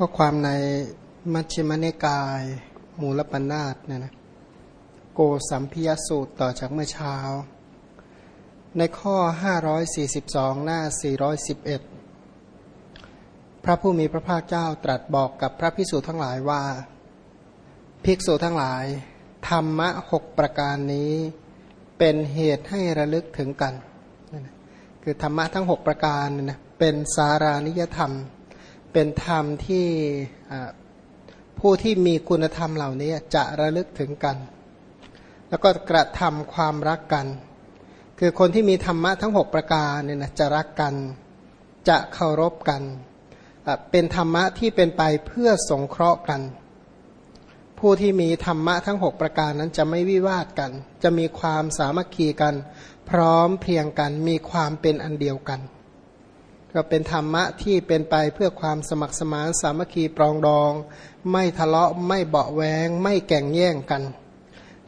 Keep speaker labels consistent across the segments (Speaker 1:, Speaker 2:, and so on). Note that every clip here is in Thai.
Speaker 1: ก็ความในมัชฌิมนิกาย มูลปนาตเนี่ยนะโกสัมพิยสูตรต่อจากเมื่อเช้า ในข้อ 542 หน้า 411 พระผู้มีพระภาคเจ้าตรัสบอกกับพระภิกษุทั้งหลายว่า ภิกษุทั้งหลาย ธรรมะหกประการนี้เป็นเหตุให้ระลึกถึงกัน คือธรรมะทั้งหกประการนะเป็นสารานิยธรรม เป็นธรรมที่ผู้ที่มีคุณธรรมเหล่านี้จะระลึกถึงกัน แล้วก็กระทำความรักกัน คือคนที่มีธรรมะทั้ง 6 ประการเนี่ยนะจะรักกัน จะเคารพกัน เป็นธรรมะที่เป็นไปเพื่อสงเคราะห์กัน ผู้ที่มีธรรมะทั้ง 6 ประการนั้นจะไม่วิวาทกัน จะมีความสามัคคีกัน พร้อมเพียงกัน มีความเป็นอันเดียวกัน ก็เป็นธรรมะที่เป็นไปเพื่อความสมัครสมานสามัคคีปรองดอง ไม่ทะเลาะไม่เบาแวง ไม่แก่งแย่งกัน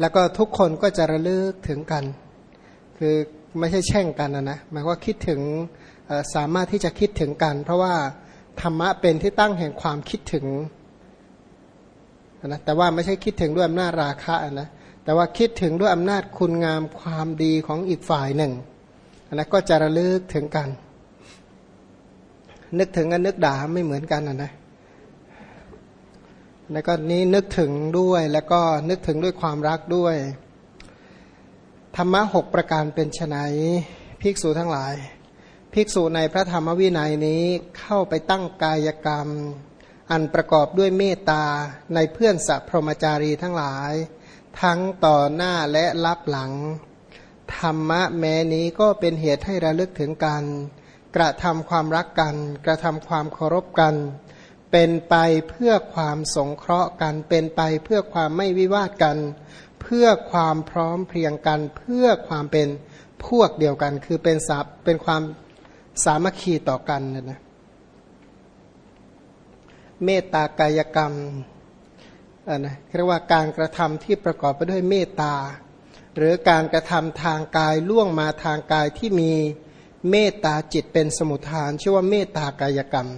Speaker 1: แล้วก็ทุกคนก็จะระลึกถึงกัน คือไม่ใช่แช่งกันนะนะหมายว่าคิดถึงสามารถที่จะคิดถึงกัน เพราะว่าธรรมะเป็นที่ตั้งแห่งความคิดถึงนะแต่ว่าไม่ใช่คิดถึงด้วยอำนาจราคะนะแต่ว่าคิดถึงด้วยอำนาจคุณงามความดีของอีกฝ่ายหนึ่งนะก็จะระลึกถึงกัน นึกถึงกับนึกด่าไม่เหมือนกันนะนะแล้วก็นี้นึกถึงด้วยแล้วก็นึกถึงด้วยความรักด้วย ธรรมะหกประการเป็นไนภิกษุทั้งหลาย ภิกษุในพระธรรมวินัยนี้เข้าไปตั้งกายกรรม อันประกอบด้วยเมตตาในเพื่อนสัพพรมจารีทั้งหลาย ทั้งต่อหน้าและรับหลัง ธรรมะแม้นี้ก็เป็นเหตุให้ระลึกถึงกัน กระทำความรักกัน กระทำความเคารพกัน เป็นไปเพื่อความสงเคราะห์กัน เป็นไปเพื่อความไม่วิวาทกัน เพื่อความพร้อมเพรียงกัน เพื่อความเป็นพวกเดียวกัน คือเป็นสับเป็นความสามัคคีต่อกันนะนะเมตตากายกรรมอ่านะเรียกว่าการกระทำที่ประกอบไปด้วยเมตตา หรือการกระทำทางกายล่วงมาทางกายที่มี เมตตาจิตเป็นสมุทฐานชื่อว่าเมตตากายกรรม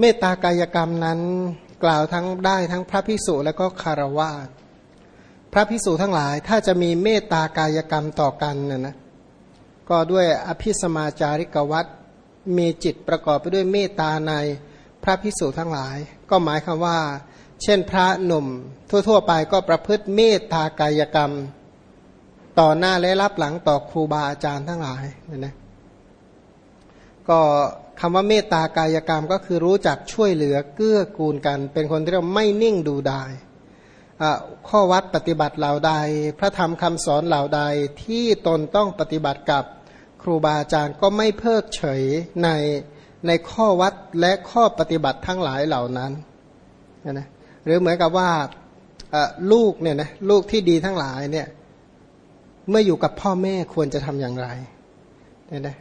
Speaker 1: เมตตากายกรรมนั้นกล่าวทั้งได้ทั้งพระพิสุและก็คารวะพระพิสุทั้งหลายถ้าจะมีเมตตากายกรรมต่อกันนะนะก็ด้วยอภิสมาจาริกวัตมีจิตประกอบไปด้วยเมตตาในพระพิสุทั้งหลาย ก็หมายคำว่า เช่นพระหนุ่มทั่ว ๆ ไปก็ประพฤติเมตตากายกรรม ต่อหน้าและรับหลังต่อครูบาอาจารย์ทั้งหลายเนี่ยนะก็คำว่าเมตตากายกรรมก็คือรู้จักช่วยเหลือเกื้อกูลกัน เป็นคนที่เราไม่นิ่งดูได้ข้อวัดปฏิบัติเหล่าใด พระธรรมคำสอนเหล่าใดที่ตนต้องปฏิบัติกับครูบาอาจารย์ก็ไม่เพิกเฉยในในข้อวัดและข้อปฏิบัติทั้งหลายเหล่านั้นนะหรือเหมือนกับว่าลูกเนี่ยนะลูกที่ดีทั้งหลายเนี่ย เมื่ออยู่กับพ่อแม่ควรจะทำอย่างไรเนี่ยนะ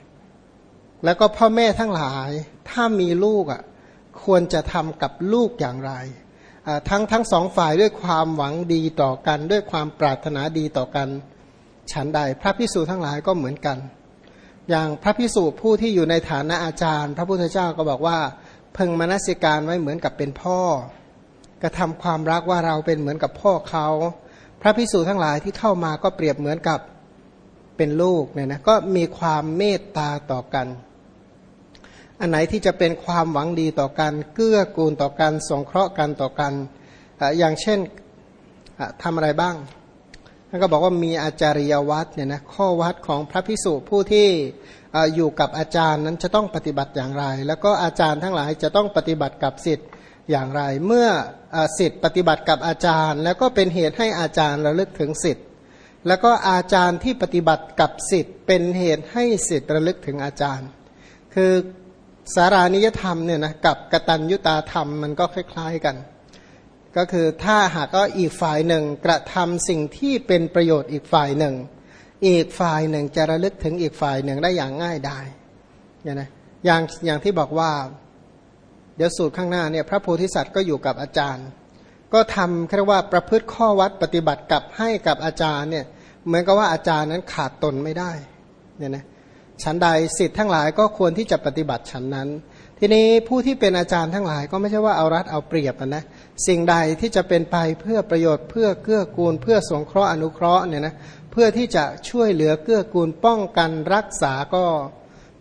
Speaker 1: แล้วก็พ่อแม่ทั้งหลาย ถ้ามีลูกอะควรจะทำกับลูกอย่างไรทั้งทั้งสองฝ่ายด้วยความหวังดีต่อกัน ด้วยความปรารถนาดีต่อกันฉันใด พระพิสูจทั้งหลายก็เหมือนกัน อย่างพระพิสูจผู้ที่อยู่ในฐานะอาจารย์ พระพุทธเจ้าก็บอกว่าพึงมนสิการไว้เหมือนกับเป็นพ่อกระทำความรักว่าเราเป็นเหมือนกับพ่อเขา พระพิสูจทั้งหลายที่เข้ามาก็เปรียบเหมือนกับเป็นลูกเนี่ยนะก็มีความเมตตาต่อกัน อันไหนที่จะเป็นความหวังดีต่อกัน เกื้อกูลต่อกันสงเคราะห์กันต่อกันอย่างเช่นทำอะไรบ้างท่านก็บอกว่ามีอาจาริยวัดเนี่ยนะข้อวัดของพระพิสุผู้ที่อยู่กับอาจารย์นั้นจะต้องปฏิบัติอย่างไร แล้วก็อาจารย์ทั้งหลายจะต้องปฏิบัติกับสิทธิ์ อย่างไร เมื่อสิทธิ์ปฏิบัติกับอาจารย์ แล้วก็เป็นเหตุให้อาจารย์ระลึกถึงสิทธิ์แล้วก็อาจารย์ที่ปฏิบัติกับสิทธิ์เป็นเหตุให้สิทธิ์ระลึกถึงอาจารย์ คือสารานิยธรรมเนี่ยนะกับกตัญญุตาธรรมมันก็คล้าย ๆกัน ก็คือถ้าหากก็อีกฝ่ายหนึ่งกระทำสิ่งที่เป็นประโยชน์อีกฝ่ายหนึ่ง อีกฝ่ายหนึ่งจะระลึกถึงอีกฝ่ายหนึ่งได้อย่างง่ายได้เนี่ยนะอย่างอย่างที่บอกว่า เดี๋ยวสูตรข้างหน้าเนี่ยพระโพธิสัตว์ก็อยู่กับอาจารย์ ก็ทำเรียกว่าประพฤติข้อวัดปฏิบัติกับให้กับอาจารย์เนี่ยเหมือนกับว่าอาจารย์นั้นขาดตนไม่ได้เนี่ยนะฉันใดสิทธิ์ทั้งหลายก็ควรที่จะปฏิบัติฉันนั้น ทีนี้ผู้ที่เป็นอาจารย์ทั้งหลายก็ไม่ใช่ว่าเอารัดเอาเปรียบนะสิ่งใดที่จะเป็นไปเพื่อประโยชน์เพื่อเกื้อกูล เพื่อสงเคราะห์อนุเคราะห์เนี่ยนะเพื่อที่จะช่วยเหลือเกื้อกูลป้องกันรักษาก็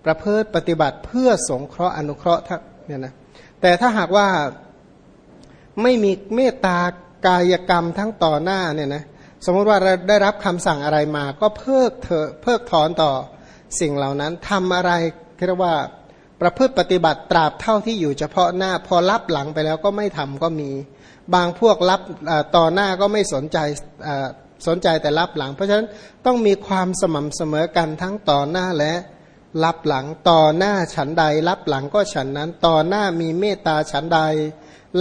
Speaker 1: ประพฤติปฏิบัติเพื่อสงเคราะห์อนุเคราะห์เนี่ยนะ แต่ถ้าหากว่าไม่มีเมตตากายกรรมทั้งต่อหน้าเนี่ยนะสมมติว่าเราได้รับคำสั่งอะไรมา ก็เพิกเถอเพิกถอนต่อสิ่งเหล่านั้นทำอะไรเรียกว่าประพฤติปฏิบัติตราบเท่าที่อยู่เฉพาะหน้า พอรับหลังไปแล้วก็ไม่ทำก็มี บางพวกรับต่อหน้าก็ไม่สนใจสนใจแต่รับหลัง เพราะฉะนั้นต้องมีความสม่ำเสมอกันทั้งต่อหน้าและ รับหลังต่อหน้าฉันใด รับหลังก็ฉันนั้น ต่อหน้ามีเมตตาฉันใด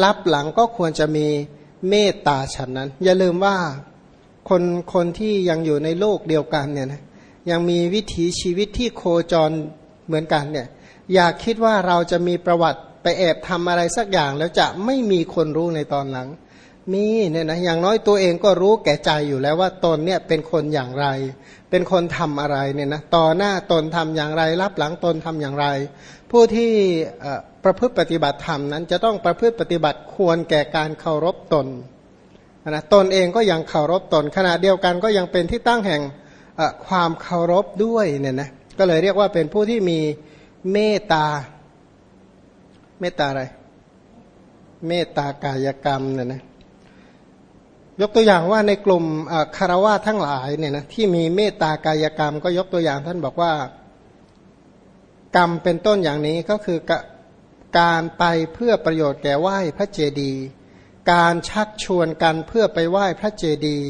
Speaker 1: รับหลังก็ควรจะมีเมตตาฉันนั้น อย่าลืมว่าคนคนที่ยังอยู่ในโลกเดียวกันเนี่ยนะยังมีวิถีชีวิตที่โคจรเหมือนกันเนี่ยอยากคิดว่าเราจะมีประวัติไปแอบทำอะไรสักอย่างแล้วจะไม่มีคนรู้ในตอนหลัง มีเนี่ยนะอย่างน้อยตัวเองก็รู้แก่ใจอยู่แล้วว่าตนเนี่ยเป็นคนอย่างไร เป็นคนทำอะไรเนี่ยนะต่อหน้าตนทำอย่างไร รับหลังตนทำอย่างไร ผู้ที่ประพฤติปฏิบัติธรรมนั้น จะต้องประพฤติปฏิบัติควรแก่การเคารพตนนะตนเองก็ยังเคารพตนขณะเดียวกันก็ยังเป็นที่ตั้งแห่งความเคารพด้วยเนี่ยนะก็เลยเรียกว่าเป็นผู้ที่มีเมตตาเมตตาอะไร เมตตากายกรรมเนี่ยนะ ยกตัวอย่างว่าในกลุ่มคารวะทั้งหลายเนี่ยนะที่มีเมตตากายกรรม ก็ยกตัวอย่างท่านบอกว่า กรรมเป็นต้นอย่างนี้ก็คือการไปเพื่อประโยชน์แก่ไหว้พระเจดีย์การชักชวนกันเพื่อไปไหว้พระเจดีย์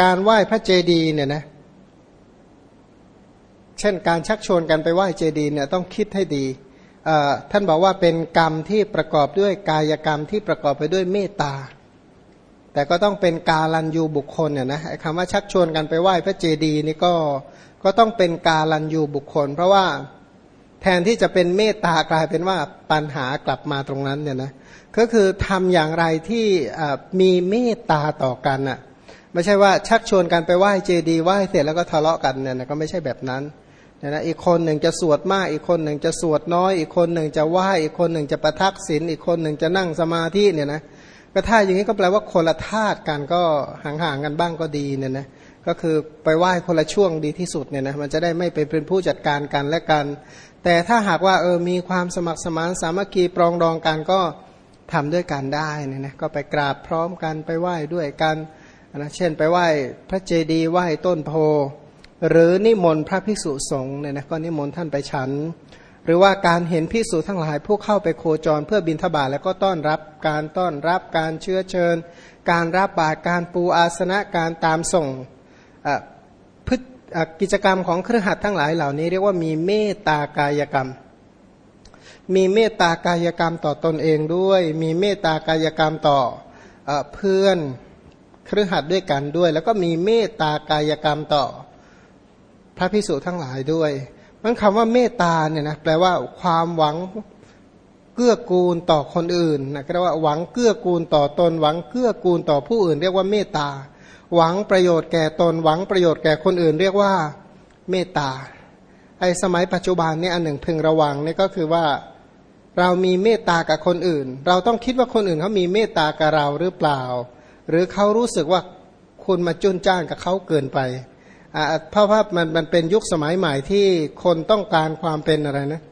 Speaker 1: การไหว้พระเจดีย์เนี่ยนะเช่นการชักชวนกันไปไหว้เจดีย์เนี่ยต้องคิดให้ดี ท่านบอกว่าเป็นกรรมที่ประกอบด้วยกายกรรมที่ประกอบไปด้วยเมตตา แต่ก็ต้องเป็นกาลันยูบุคคลเนี่ยนะคำว่าชักชวนกันไปไหว้พระเจดีย์นี่ก็ก็ต้องเป็นกาลันยูบุคคล เพราะว่าแทนที่จะเป็นเมตตากลายเป็นว่าปัญหากลับมาตรงนั้นเนี่ยนะก็คือทำอย่างไรที่มีเมตตาต่อกันอะไม่ใช่ว่าชักชวนกันไปไหว้เจดีย์ไหว้เสร็จแล้วก็ทะเลาะกันเนี่ยนะก็ไม่ใช่แบบนั้น นะนะอีกคนหนึ่งจะสวดมาก อีกคนหนึ่งจะสวดน้อย อีกคนหนึ่งจะไหว้อีกคนหนึ่งจะประทักศีลอีกคนหนึ่งจะนั่งสมาธิเนี่ยนะก็ถ้าอย่างนี้ก็แปลว่าคนละธาตุกันก็ห่างๆกันบ้างก็ดีเนี่ยนะก็คือไปไหว้คนละช่วงดีที่สุดเนี่ยนะมันจะได้ไม่ไปเป็นผู้จัดการกันและกัน แต่ถ้าหากว่าเออมีความสมัครสมานสามัคคีปรองดองกันก็ทำด้วยกันได้เนี่ยนะก็ไปกราบพร้อมกันไปไหว้ด้วยกันนะเช่น ไปไหว้พระเจดีย์ไหว้ต้นโพ หรือนิมนต์พระภิกษุสงฆ์เนี่ยนะก็นิมนต์ท่านไปฉัน หรือว่าการเห็นภิกษุทั้งหลายผู้เข้าไปโคจรเพื่อบิณฑบาตแล้วก็ต้อนรับการต้อนรับการเชื้อเชิญ การรับบาตรการปูอาสนะการตามส่งพฤกิจกรรมของเครือขัดทั้งหลายเหล่านี้เรียกว่ามีเมตตากายกรรม มีเมตตากายกรรมต่อตนเองด้วย มีเมตตากายกรรมต่อเพื่อนเครือขัดด้วยกันด้วย แล้วก็มีเมตตากายกรรมต่อ พระพิสุทั้งหลายด้วยมันคำว่าเมตตาเนี่ยนะแปลว่าความหวังเกื้อกูลต่อคนอื่นนะก็เรียกว่าหวังเกื้อกูลต่อตน หวังเกื้อกูลต่อผู้อื่น เรียกว่าเมตตา หวังประโยชน์แก่ตน หวังประโยชน์แก่คนอื่น เรียกว่าเมตตาไอ้สมัยปัจจุบันเนี่ยอันหนึ่งพึงระวังนี่ก็คือว่าเรามีเมตตากับคนอื่น เราต้องคิดว่าคนอื่นเขามีเมตตากับเราหรือเปล่า หรือเขารู้สึกว่าคุณมาจุนจ้านกับเขาเกินไป เพราะว่ามันมันเป็นยุคสมัยใหม่ที่คนต้องการความเป็นอะไรนะ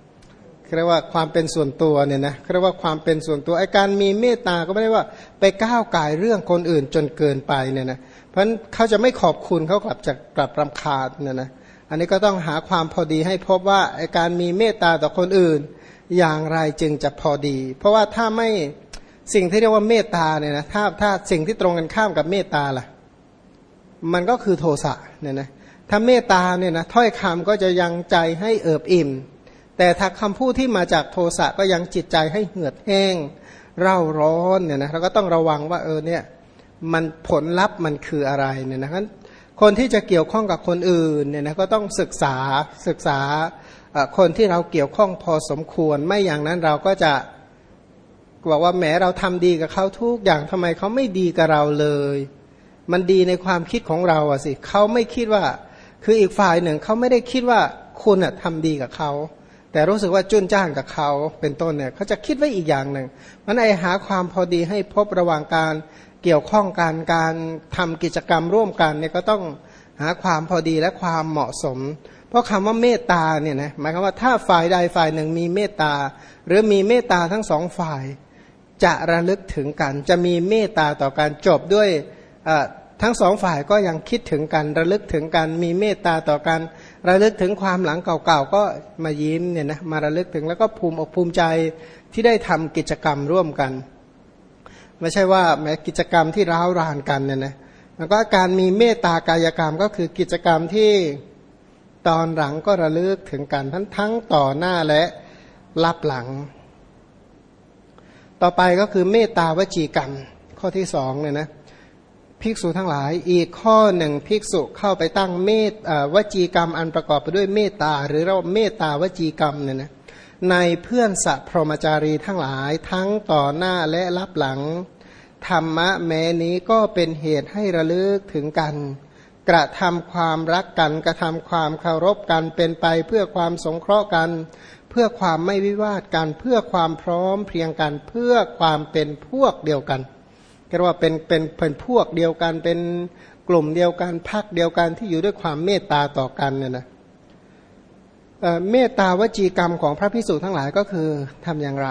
Speaker 1: เรียกว่าความเป็นส่วนตัวเนี่ยนะเรียกว่าความเป็นส่วนตัวไอ้การมีเมตตาก็ไม่ได้ว่าไปก้าวไก่เรื่องคนอื่นจนเกินไปเนี่ยนะเพราะฉะนั้นเขาจะไม่ขอบคุณเขากลับจะกลับรำคาญเนี่ยนะอันนี้ก็ต้องหาความพอดีให้พบว่าไอ้การมีเมตตาต่อคนอื่น อย่างไรจึงจะพอดี เพราะว่าถ้าไม่สิ่งที่เรียกว่าเมตตาเนี่ยนะถ้าถ้าสิ่งที่ตรงกันข้ามกับเมตตาล่ะ มันก็คือโทสะเนี่ยนะถ้าเมตตาเนี่ยนะถ้อยคำก็จะยังใจให้เอิบอิ่ม แต่ถ้าคำพูดที่มาจากโทสะก็ยังจิตใจให้เหือดแห้ง เร่าร้อนเนี่ยนะเราก็ต้องระวังว่าเออเนี่ยมันผลลัพธ์มันคืออะไรเนี่ยนะคนที่จะเกี่ยวข้องกับคนอื่นเนี่ยนะก็ต้องศึกษาศึกษาคนที่เราเกี่ยวข้องพอสมควร ไม่อย่างนั้นเราก็จะบอกว่าแหมเราทำดีกับเขาทุกอย่างทำไมเขาไม่ดีกับเราเลย มันดีในความคิดของเราอะสิเขาไม่คิดว่า คืออีกฝ่ายหนึ่งเขาไม่ได้คิดว่าคุณอะทำดีกับเขาแต่รู้สึกว่าจุนจ้านกับเขาเป็นต้นเนี่ยเขาจะคิดไว้อีกอย่างหนึ่งมันไอหาความพอดีให้พบระหว่างการเกี่ยวข้องการการทำกิจกรรมร่วมกันเนี่ยก็ต้องหาความพอดีและความเหมาะสม เพราะคำว่าเมตตาเนี่ยนะหมายความว่าถ้าฝ่ายใดฝ่ายหนึ่งมีเมตตา หรือมีเมตตาทั้งสองฝ่าย จะระลึกถึงกัน จะมีเมตตาต่อการจบด้วย ทั้งสองฝ่ายก็ยังคิดถึงกันระลึกถึงกันมีเมตตาต่อกัน ระลึกถึงความหลังเก่าๆก็มายิ้มเนี่ยนะมาระลึกถึงแล้วก็ภูมิอกภูมิใจที่ได้ทำกิจกรรมร่วมกัน ไม่ใช่ว่าแม้กิจกรรมที่ร้าวรานกันเนี่ยนะแล้วก็การมีเมตตากายกรรมก็คือกิจกรรมที่ตอนหลังก็ระลึกถึงกันทั้งทั้งต่อหน้าและรับหลัง ต่อไปก็คือเมตตาวจีกรรมข้อที่สองเนี่ยนะ ภิกษุทั้งหลาย อีกข้อหนึ่งภิกษุเข้าไปตั้งเมตวจีกรรมอันประกอบไปด้วยเมตตา หรือเราเมตตาวจีกรรมเนี่ยนะในเพื่อนสัพพรมจารีทั้งหลาย ทั้งต่อหน้าและรับหลัง ธรรมะแม้นี้ก็เป็นเหตุให้ระลึกถึงกัน กระทำความรักกัน กระทำความเคารพกันเป็นไปเพื่อความสงเคราะห์กัน เพื่อความไม่วิวาทกัน เพื่อความพร้อมเพรียงกัน เพื่อความเป็นพวกเดียวกัน เรียกว่าเป็นเป็นเป็นพวกเดียวกันเป็นกลุ่มเดียวกันพักเดียวกันที่อยู่ด้วยความเมตตาต่อกันเนี่ยนะเมตตาวจีกรรมของพระพิสุทั้งหลายก็คือทำอย่างไร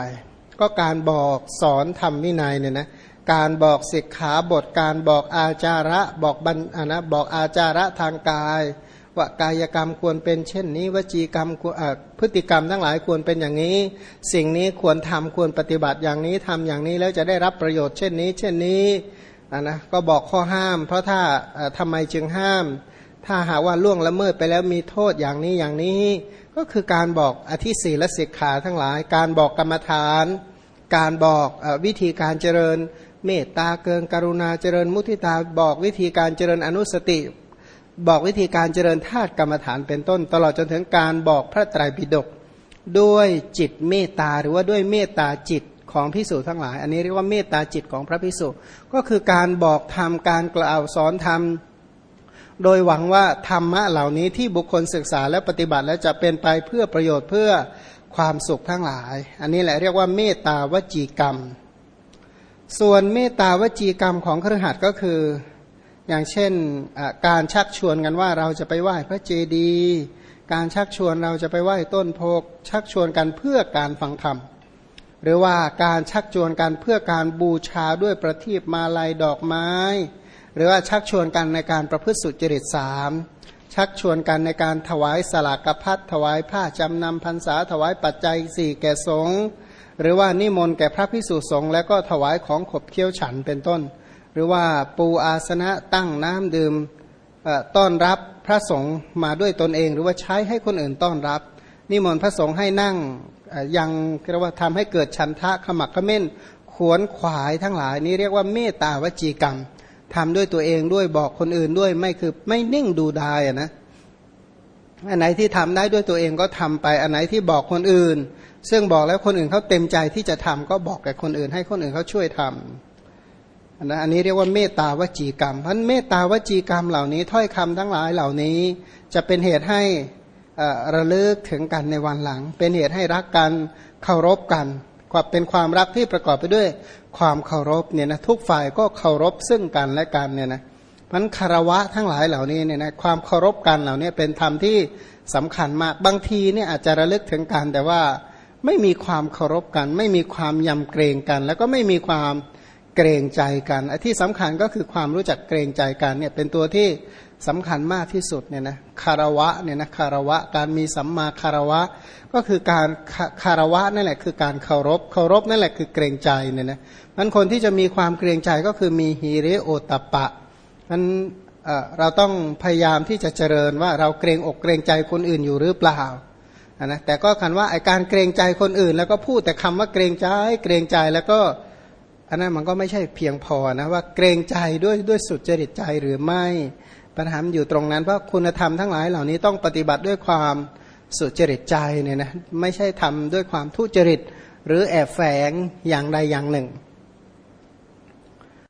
Speaker 1: ก็การบอกสอนทำวินัยเนี่ยนะการบอกศิกขาบทการบอกอาจาระบอกบันนะบอกอาจาระทางกาย ว่ากายกรรมควรเป็นเช่นนี้วจีกรรมพฤติกรรมทั้งหลายควรเป็นอย่างนี้ สิ่งนี้ควรทำควรปฏิบัติอย่างนี้ทำอย่างนี้แล้วจะได้รับประโยชน์เช่นนี้ เช่นนี้นะก็บอกข้อห้าม เพราะถ้าทำไมจึงห้าม ถ้าหากว่าล่วงละเมิดไปแล้วมีโทษอย่างนี้อย่างนี้ ก็คือการบอกอธิศีลสิกขาทั้งหลาย การบอกกรรมฐาน การบอกวิธีการเจริญ เมตตาเกินกรุณาเจริญมุทิตาบอกวิธีการเจริญอนุสติ บอกวิธีการเจริญธาตุกรรมฐานเป็นต้น ตลอดจนถึงการบอกพระไตรปิฎกด้วยจิตเมตตาหรือว่าด้วยเมตตาจิตของพิสูจทั้งหลาย อันนี้เรียกว่าเมตตาจิตของพระพิสุก็คือการบอกธรรมการกล่าวสอนธรรมโดยหวังว่าธรรมะเหล่านี้ที่บุคคลศึกษาและปฏิบัติแล้วจะเป็นไปเพื่อประโยชน์เพื่อความสุขทั้งหลาย อันนี้แหละเรียกว่าเมตตาวจีกรรม ส่วนเมตตาวจีกรรมของครหัสก็คือ อย่างเช่นการชักชวนกันว่าเราจะไปไหว้พระเจดีย์การชักชวนเราจะไปไหว้ต้นโพกชักชวนกันเพื่อการฟังธรรมหรือว่าการชักชวนกันเพื่อการบูชาด้วยประทีปมาลัยดอกไม้ หรือว่าชักชวนกันในการประพฤติสุจริตสามชักชวนกันในการถวายสลากพัดถวายผ้าจำนำพรรษาถวายปัจจัยสี่แก่สงฆ์หรือว่านิมนต์แก่พระพิสุสงฆ์แล้วก็ถวายของขบเคี้ยวฉันเป็นต้น หรือว่าปูอาสนะตั้งน้ำดื่มต้อนรับพระสงฆ์มาด้วยตนเอง หรือว่าใช้ให้คนอื่นต้อนรับ นิมนต์พระสงฆ์ให้นั่งยังเรียกว่าทำให้เกิดชันทะขมักขม้นขวนขวายทั้งหลายนี้เรียกว่าเมตตาวจีกรรมทำด้วยตัวเองด้วยบอกคนอื่นด้วยไม่คือไม่นิ่งดูดายนะอันไหนที่ทำได้ด้วยตัวเองก็ทำไป อันไหนที่บอกคนอื่น ซึ่งบอกแล้วคนอื่นเขาเต็มใจที่จะทำก็บอกแก่คนอื่น ให้คนอื่นเขาช่วยทำ นะอันนี้เรียกว่าเมตตาวจีกรรมเพราะเมตตาวจีกรรมเหล่านี้ถ้อยคำทั้งหลายเหล่านี้ จะเป็นเหตุให้ระลึกถึงกันในวันหลัง เป็นเหตุให้รักกันเคารพกันความเป็นความรักที่ประกอบไปด้วยความเคารพเนี่ยนะทุกฝ่ายก็เคารพซึ่งกันและกันเนี่ยนะมันคารวะทั้งหลายเหล่านี้เนี่ยนะความเคารพกันเหล่านี้เป็นธรรมที่สำคัญมากบางทีเนี่ยอาจจะระลึกถึงกันแต่ว่าไม่มีความเคารพกัน ไม่มีความยำเกรงกัน แล้วก็ไม่มีความ เกรงใจกันไอ้ที่สำคัญก็คือความรู้จักเกรงใจกันเนี่ยเป็นตัวที่สำคัญมากที่สุดเนี่ยนะคารวะเนี่ยนะคารวะการมีสัมมาคารวะ ก็คือการคารวะนั่นแหละคือการเคารพเคารพนั่นแหละคือเกรงใจเนี่ยนะมันคนที่จะมีความเกรงใจก็คือมีฮีเรโอตปะมันเราต้องพยายามที่จะเจริญว่าเราเกรงอกเกรงใจคนอื่นอยู่หรือเปล่านะแต่ก็คันว่าไอการเกรงใจคนอื่น แล้วก็พูดแต่คำว่าเกรงใจเกรงใจแล้วก็ อันนั้นมันก็ไม่ใช่เพียงพอนะว่าเกรงใจด้วยด้วยสุดจริตใจหรือไม่ปัญหาอยู่ตรงนั้นเพราะคุณธรรมทั้งหลายเหล่านี้ต้องปฏิบัติด้วยความสุจริตใจเนี่ยนะไม่ใช่ทำด้วยความทุจริต หรือแอบแฝงอย่างใดอย่างหนึ่ง